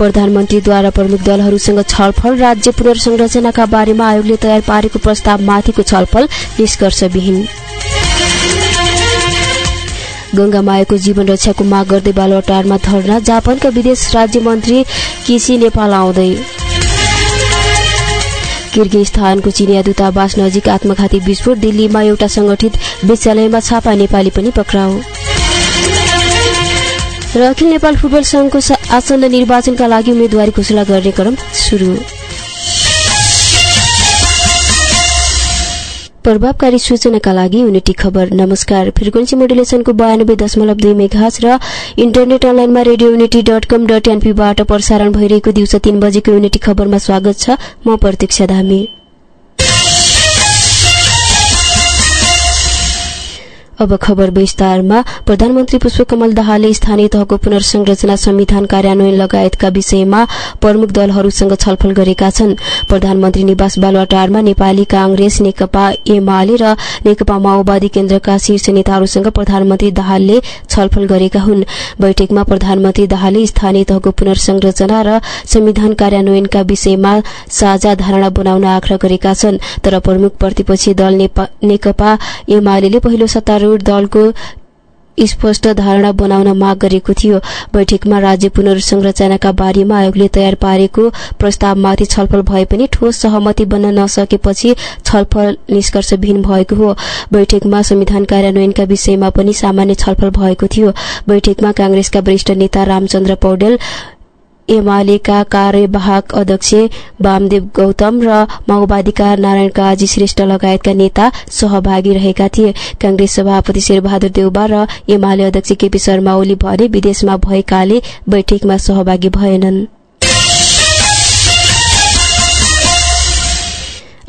प्रधानमन्त्रीद्वारा प्रमुख दलहरूसँग छलफल राज्य पुनर्संरचनाका बारेमा आयोगले तयार पारेको प्रस्तावमाथिको छलफल निष्कर्षविहीन। गंगामायाको जीवन रक्षाको माग गर्दै बालुवाटारमा धरना जापानका विदेश राज्य मन्त्री किसी नेपाल आउँदै। किर्गिस्तानको चिनिया दूतावास नजिक आत्मघाती विस्फोट दिल्लीमा एउटा संगठित विद्यालयमा छापा नेपाली पनि पक्राउ। र अखिल नेपाल फुटबल संघको आसन्न निर्वाचनका लागि उम्मेद्वारी घोषणा गर्ने क्रम सुरु। प्रभावकारी सूचनाका लागि युनिटी खबर। नमस्कार। फ्रिक्वेन्सी मोडुलेसनको बयानब्बे दशमलव दुई मेघाज र इन्टरनेट अनलाइनमा radio unity dot com dot एनपीबाट प्रसारण भइरहेको दिउँसो तीन बजेको युनिटी खबरमा स्वागत छ। म प्रतीक्षा धामी। अब खबर विस्तारमा। प्रधानमन्त्री पुष्पकमल दाहालले स्थानीय तहको पुनर्संरचना संविधान कार्यान्वयन लगायतका विषयमा प्रमुख दलहरूसँग छलफल गरेका छन्। प्रधानमन्त्री निवास बालुवाटारमा नेपाली कांग्रेस नेकपा एमाले र नेकपा माओवादी केन्द्रका शीर्ष नेताहरूसँग प्रधानमन्त्री दाहालले छलफल गरेका हुन्। बैठकमा प्रधानमन्त्री दाहालले स्थानीय तहको पुनर्संरचना र संविधान कार्यान्वयनका विषयमा साझा धारणा बनाउन आग्रह गरेका छन्। तर प्रमुख प्रतिपक्षी दल नेकपा एमाले पहिलो सत्तारूढ़ दलको स्पष्ट धारणा बनाउन माग गरेको थियो। बैठकमा राज्य पुनर्संरचनाका बारेमा आयोगले तयार पारेको प्रस्तावमाथि छलफल भए पनि ठोस सहमति बन्न नसकेपछि छलफल निष्कर्षविहीन भएको हो। बैठकमा संविधान कार्यान्वयनका विषयमा पनि सामान्य छलफल भएको थियो। बैठकमा कांग्रेसका वरिष्ठ नेता रामचन्द्र पौडेल एमालेका कार्यवाहक अध्यक्ष वामदेव गौतम र माओवादीका नारायण काजी श्रेष्ठ लगायतका नेता सहभागी रहेका थिए। कांग्रेस सभापति शेरबहादुर देउबा र एमाले अध्यक्ष केपी शर्मा ओली भने विदेशमा भएकाले बैठकमा सहभागी भएनन्।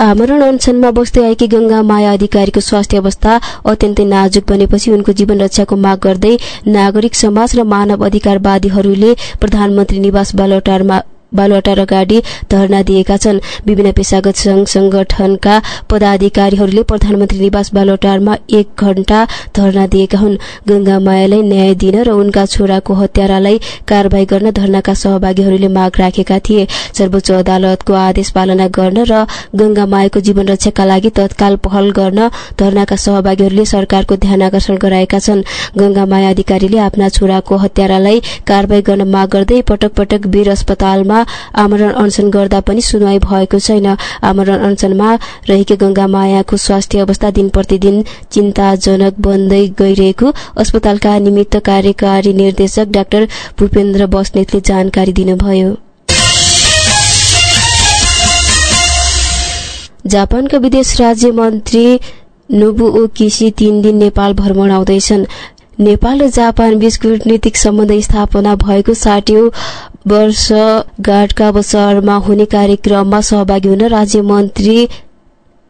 आमरण अनसनमा बस्दै आएकी गंगा माया अधिकारीको स्वास्थ्य अवस्था अत्यन्तै नाजुक बनेपछि उनको जीवन रक्षाको माग गर्दै नागरिक समाज र मानव अधिकारवादीहरूले प्रधानमन्त्री निवास बालोटारमा बालुवाटार अगाडि धरना दिएका छन्। विभिन्न पेसागत संघ संगठनका पदाधिकारीहरूले प्रधानमन्त्री निवास बालुवाटारमा एक घण्टा धरना दिएका हुन्। गंगा मायालाई न्याय दिन र उनका छोराको हत्यारालाई कारवाही गर्न धरनाका सहभागीहरूले माग राखेका थिए। सर्वोच्च अदालतको आदेश पालना गर्न र गंगा मायाको जीवन रक्षाका लागि तत्काल पहल गर्न धरनाका सहभागीहरूले सरकारको ध्यान आकर्षण गराएका छन्। गंगा माया अधिकारीले आफ्ना छोराको हत्यारालाई कारवाही गर्न माग गर्दै पटक पटक वीर अस्पतालमा आमरण अनसन गर्दा पनि सुनवाई भएको छैन। आमरण अनसनमा रहेकी गंगा मायाको स्वास्थ्य अवस्था दिन प्रतिदिन चिन्ताजनक बन्दै गइरहेको अस्पतालका निमित्त कार्यकारी निर्देशक डाक्टर भूपेन्द्र बस्नेतले जानकारी दिनुभयो। जापानका विदेश राज्य मन्त्री नोबुओ किसी तीन दिन नेपाल भ्रमण आउँदैछन्। नेपाल र जापान बीच कूटनीतिक सम्बन्ध स्थापना भएको साठौं वर्षगाँठका अवसरमा हुने कार्यक्रममा सहभागी हुन राज्य मन्त्री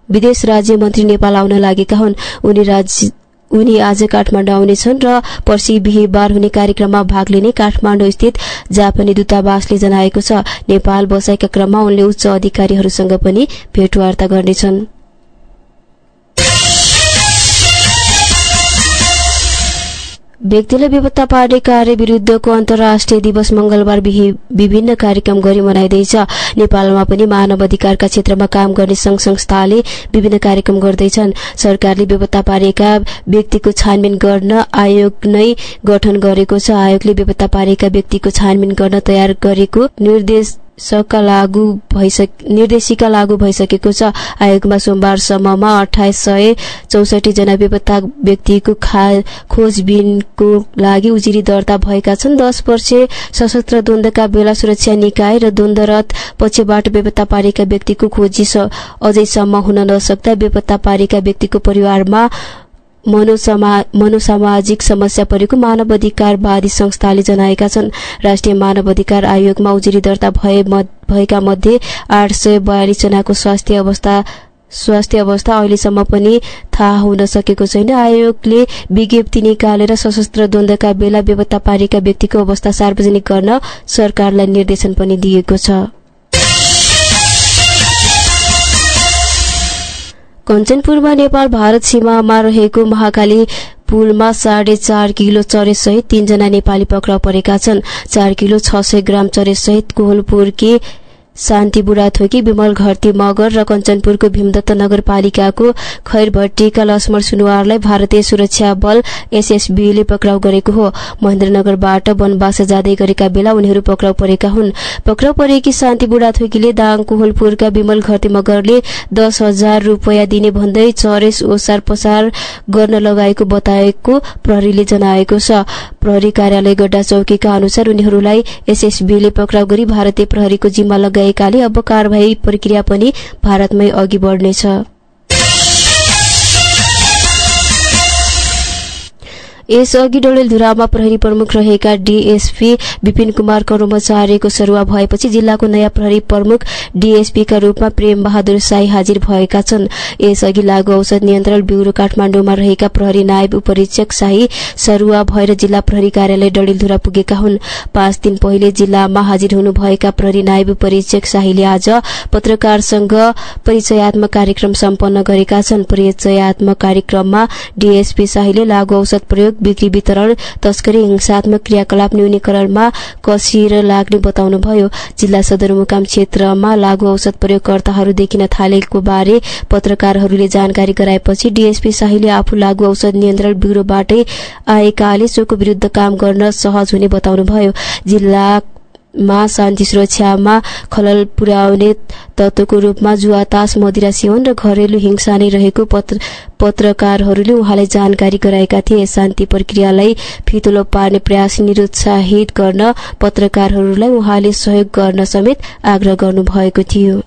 विदेश राज्य मन्त्री नेपाल आउन लागेका हुन्। उनी राज्य उनी आज काठमाडौँ आउनेछन् र पर्सि बिहिबार हुने कार्यक्रममा भाग लिने काठमाडौँ स्थित जापानी दूतावासले जनाएको छ। नेपाल बसाइका क्रममा उनले उच्च अधिकारीहरूसँग पनि भेटवार्ता गर्नेछन्। व्यक्तिलाई बेपत्ता पार्ने कार्य विरूद्धको अन्तर्राष्ट्रिय दिवस मंगलबार विभिन्न कार्यक्रम गरी मनाइँदैछ। नेपालमा पनि मानव अधिकारका क्षेत्रमा काम गर्ने संघ संस्थाले विभिन्न कार्यक्रम गर्दैछन्। सरकारले बेपत्ता पारेका व्यक्तिको छानबिन गर्न आयोग नै गठन गरेको छ। आयोगले बेपत्ता पारेका व्यक्तिको छानबिन गर्न तयार गरेको निर्देश लागू निर्देशिका लागू भइसकेको छ। आयोगमा सोमबारसम्ममा अठाइस सय चौसठी जना बेपत्ता व्यक्तिको खोजबिनको लागि उजुरी दर्ता भएका छन्। दश वर्ष सशस्त्र द्वन्दका बेला सुरक्षा निकाय र द्वन्दरत पक्षबाट बेपत्ता पारेका व्यक्तिको खोजी अझैसम्म हुन नसक्दा बेपत्ता पारेका व्यक्तिको परिवारमा मनोसामाजिक समस्या परेको मानव अधिकारवादी संस्थाले जनाएका छन्। राष्ट्रिय मानव अधिकार आयोगमा उजुरी दर्ता भएका मध्ये आठ सय बयालिस जनाको स्वास्थ्य अवस्था स्वास्थ्य अवस्था अहिलेसम्म पनि थाहा हुन सकेको छैन। आयोगले विज्ञप्ति निकालेर सशस्त्र द्वन्दका बेला बेपत्ता पारेका व्यक्तिको अवस्था सार्वजनिक गर्न सरकारलाई निर्देशन पनि दिएको छ। कञ्चनपुरमा नेपाल भारत सीमामा रहेको महाकाली पुलमा साढे चार किलो चरेसहित तीनजना नेपाली पक्राउ परेका छन्। चार किलो छ सय ग्राम चरेसहित कोहलपुरकी शान्ति बुढाथोकी विमल घरती मगर र कञ्चनपुरको भीमदत्त नगरपालिकाको खैरभट्टीका लक्ष्मण सुनवारलाई भारतीय सुरक्षा बल एसएसबीले पक्राउ गरेको हो। महेन्द्रनगरबाट वनवास जाँदै गरेका बेला उनीहरू पक्राउ परेका हुन्। पक्राउ परेकी शान्ति बुढाथोकीले दाङ कोहलपुरका विमल घरती मगरले दस हजार रूपियाँ दिने भन्दै चरेस ओसार पसार गर्न लगाएको बताएको प्रहरीले जनाएको छ। प्रहरी कार्यालय गड्डा चौकीका अनुसार उनीहरूलाई एसएसबीले पक्राउ गरी भारतीय प्रहरीको जिम्मा लगाए भएकाले अब कारवाही प्रक्रिया पनि भारतमै अघि बढ्नेछ। यसअघि डडेलधुरामा प्रहरी प्रमुख रहेका डीएसपी विपिन कुमार कर्मचारीको सरुवा भएपछि जिल्लाको नयाँ प्रहरी प्रमुख डीएसपीका रूपमा प्रेम बहादुर साई हाजिर भएका छन्। यसअघि लागू औषध नियन्त्रण ब्यूरो काठमाडौँमा रहेका प्रहरी नायब उपरीक्षक शाही सरुवा भएर जिल्ला प्रहरी कार्यालय डडेलधुरा पुगेका हुन्। पाँच दिन पहिले जिल्लामा हाजिर हुनुभएका प्रहरी नायब उपरीक्षक शाहीले आज पत्रकारसँग परिचयात्मक कार्यक्रम सम्पन्न गरेका छन्। परिचयात्मक कार्यक्रममा डीएसपी शाहीले लागू औषध प्रयोग बिक्री वितरण तस्करी हिंसात्मक क्रियाकलाप न्यूनीकरणमा कसिएर लाग्ने बताउनुभयो। जिल्ला सदरमुकाम क्षेत्रमा लागू औषध प्रयोगकर्ताहरू देखिन थालेको बारे पत्रकारहरूले जानकारी गराएपछि डीएसपी शाहीले आफू लागू औषध नियन्त्रण ब्यूरोबाटै आएकाले सोको विरूद्ध काम गर्न सहज हुने बताउनुभयो। जिल्ला मा शान्ति सुरक्षामा खलल पुर्याउने तत्वको रूपमा जुवा तास मदिरा सेवन र घरेलु हिंसा नै रहेको पत्रकारहरूले उहाँलाई जानकारी गराएका थिए। शान्ति प्रक्रियालाई फितलो पार्ने प्रयास निरुत्साहित गर्न पत्रकारहरूलाई उहाँले सहयोग गर्न समेत आग्रह गर्नुभएको थियो।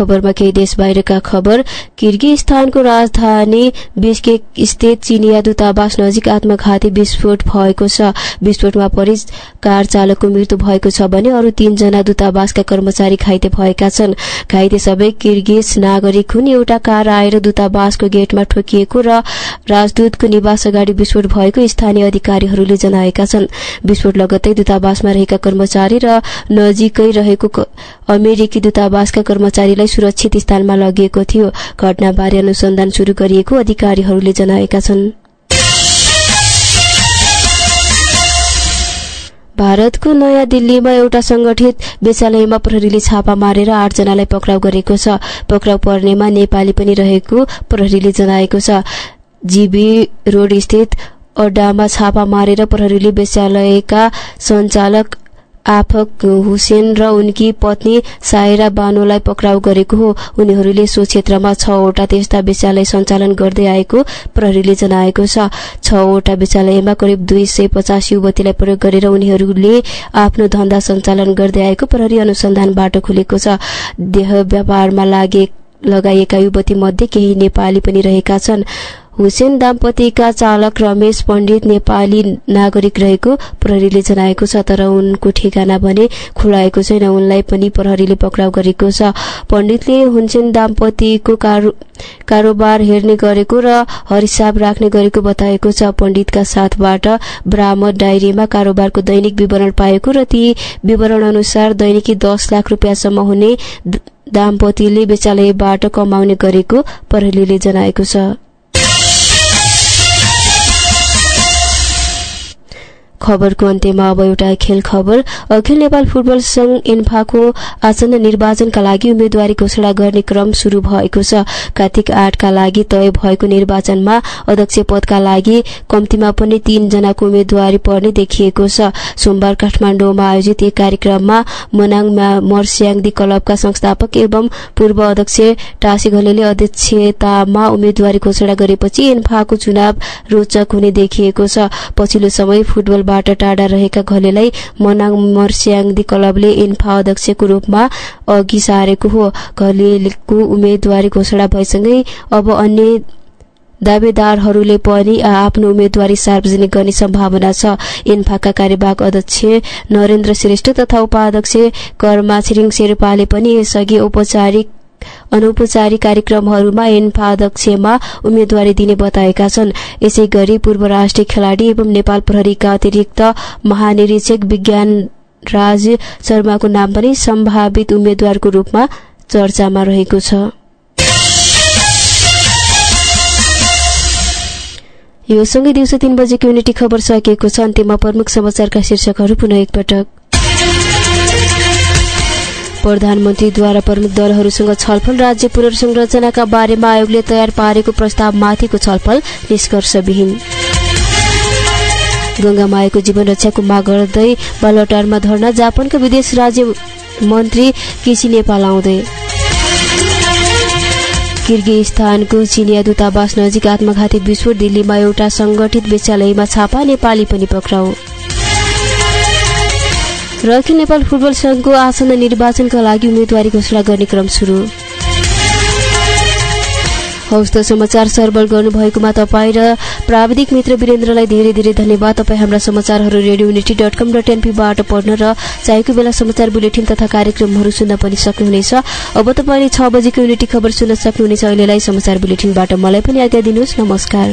खबरमा केही देश बाहिरका खबर। किर्गिस्तानको राजधानी बिस्केक स्थित चिनिया दूतावास नजिक आत्मघाती विस्फोट भएको छ। विस्फोटमा परि कार चालकको मृत्यु भएको छ भने अरू तीनजना दूतावासका कर्मचारी घाइते भएका छन्। घाइते सबै किर्गिज नागरिक हुन्। एउटा कार आएर दूतावासको गेटमा ठोकिएको र राजदूतको निवास अगाडि विस्फोट भएको स्थानीय अधिकारीहरूले जनाएका छन्। विस्फोट लगत्तै दूतावासमा रहेका कर्मचारी र नजिकै रहेको अमेरिकी दूतावासका कर्मचारीलाई सुरक्षित स्थानमा लगिएको थियो। घटनाबारे अनुसन्धान शुरू गरिएको अधिकारीहरूले जनाएका छन्। भारतको नयाँ दिल्लीमा एउटा संगठित विद्यालयमा प्रहरीले छापा मारेर आठजनालाई पक्राउ गरेको छ। पक्राउ पर्नेमा नेपाली पनि रहेको प्रहरीले जनाएको छ। जीबी रोड स्थित अड्डामा छापा मारेर प्रहरीले विद्यालयका सञ्चालक आफक हुसेन र उनकी पत्नी सायरा बानोलाई पक्राउ गरेको हो। उनीहरूले सो क्षेत्रमा छवटा त्यस्ता विद्यालय सञ्चालन गर्दै आएको प्रहरीले जनाएको छ। छवटा विद्यालयमा करिब दुई सय पचास युवतीलाई प्रयोग गरेर उनीहरूले आफ्नो धन्दा सञ्चालन गर्दै आएको प्रहरी अनुसन्धानबाट खुलेको छ। देह व्यापारमा लागे लगाइएका युवती मध्ये केही नेपाली पनि रहेका छन्। हुसेन दाम्पतिका चालक रमेश पण्डित नेपाली नागरिक रहेको प्रहरीले जनाएको छ तर उनको ठेगाना भने खुलाएको छैन। उनलाई पनि प्रहरीले पक्राउ गरेको छ। पण्डितले हुसेन दाम्पतिको कारोबार हेर्ने गरेको र हरिसाब राख्ने गरेको बताएको छ। पण्डितका साथबाट बरामद डायरीमा कारोबारको दैनिक विवरण पाएको र ती विवरण अनुसार दैनिकी दस लाख रुपियाँसम्म हुने दाम्पतिले विचालयबाट कमाउने गरेको प्रहरीले जनाएको छ। खबरको अन्त्यमा अब एउटा खेल खबर। अखिल नेपाल फुटबल संघ इन्फाको आसन्न निर्वाचनका लागि उम्मेद्वारी घोषणा गर्ने क्रम शुरू भएको छ। कार्तिक आठका लागि तय भएको निर्वाचनमा अध्यक्ष पदका लागि कम्तीमा पनि तीनजनाको उम्मेद्वारी पर्ने देखिएको छ। सोमबार काठमाडौँमा आयोजित एक कार्यक्रममा मनाङ मर्स्याङदी क्लबका संस्थापक एवं पूर्व अध्यक्ष टासी घलेले अध्यक्षतामा उम्मेद्वारी घोषणा गरेपछि इन्फाको चुनाव रोचक हुने देखिएको छ। पछिल्लो समय फुटबल बाट टाढा रहेका घलेलाई मनाङ मर्स्याङदी क्लबले इन्फा अध्यक्षको रूपमा अघि सारेको हो। घलेको उम्मेद्वारी घोषणा भएसँगै अब अन्य दावेदारहरूले पनि आफ्नो उम्मेद्वारी सार्वजनिक गर्ने सम्भावना छ। इन्फाका कार्यवाहक अध्यक्ष नरेन्द्र श्रेष्ठ तथा उपाध्यक्ष कर्मा छिरिङ शेर्पाले पनि यसअघि औपचारिक अनौपचारिक कार्यक्रमहरूमा एन्फा अध्यक्षमा उम्मेद्वारी दिने बताएका छन्। यसै गरी पूर्व राष्ट्रिय खेलाडी एवं नेपाल प्रहरीका अतिरिक्त महानिरीक्षक विज्ञान राज शर्माको नाम पनि सम्भावित उम्मेद्वारको रूपमा चर्चामा रहेको छ। यो सँगै दिउँसो तीन बजेको युनिटी खबर सकिएको छ। अन्त्यमा प्रमुख समाचारका शीर्षकहरू पुनः एकपटक। प्रधानमन्त्रीद्वारा प्रमुख दलहरूसँग छलफल राज्य पुनर्संरचनाका बारेमा आयोगले तयार पारेको प्रस्तावमाथिको छलफल निष्कर्षविहीन। गंगामायाको जीवन रक्षाको माग गर्दै बालटारमा धर्ना जापानका विदेश राज्य मन्त्री केसी नेपाल आउँदै। किर्गिस्तानको चिनिया दूतावास नजिक आत्मघाती विस्फोट दिल्लीमा एउटा संगठित विद्यालयमा छापा नेपाली पनि पक्राउ। र अखिल नेपाल फुटबल संघको आसन्न निर्वाचनका लागि उम्मेद्वारी घोषणा गर्ने क्रम सुरु। हौस् त समाचार सर्वल गर्नुभएकोमा तपाईँ र प्राविधिक मित्र वीरेन्द्रलाई धेरै धेरै धन्यवाद। तपाईँ हाम्रा समाचारहरू radio Unity dot com dot एनपीबाट पढ्न र चाहेको बेला समाचार बुलेटिन तथा कार्यक्रमहरू सुन्न पनि सक्नुहुनेछ। अब तपाईँले छ बजेको युनिटी खबर सुन्न सक्नुहुनेछ। अहिलेलाई समाचार बुलेटिनबाट मलाई पनि आज्ञा दिनुहोस्। नमस्कार।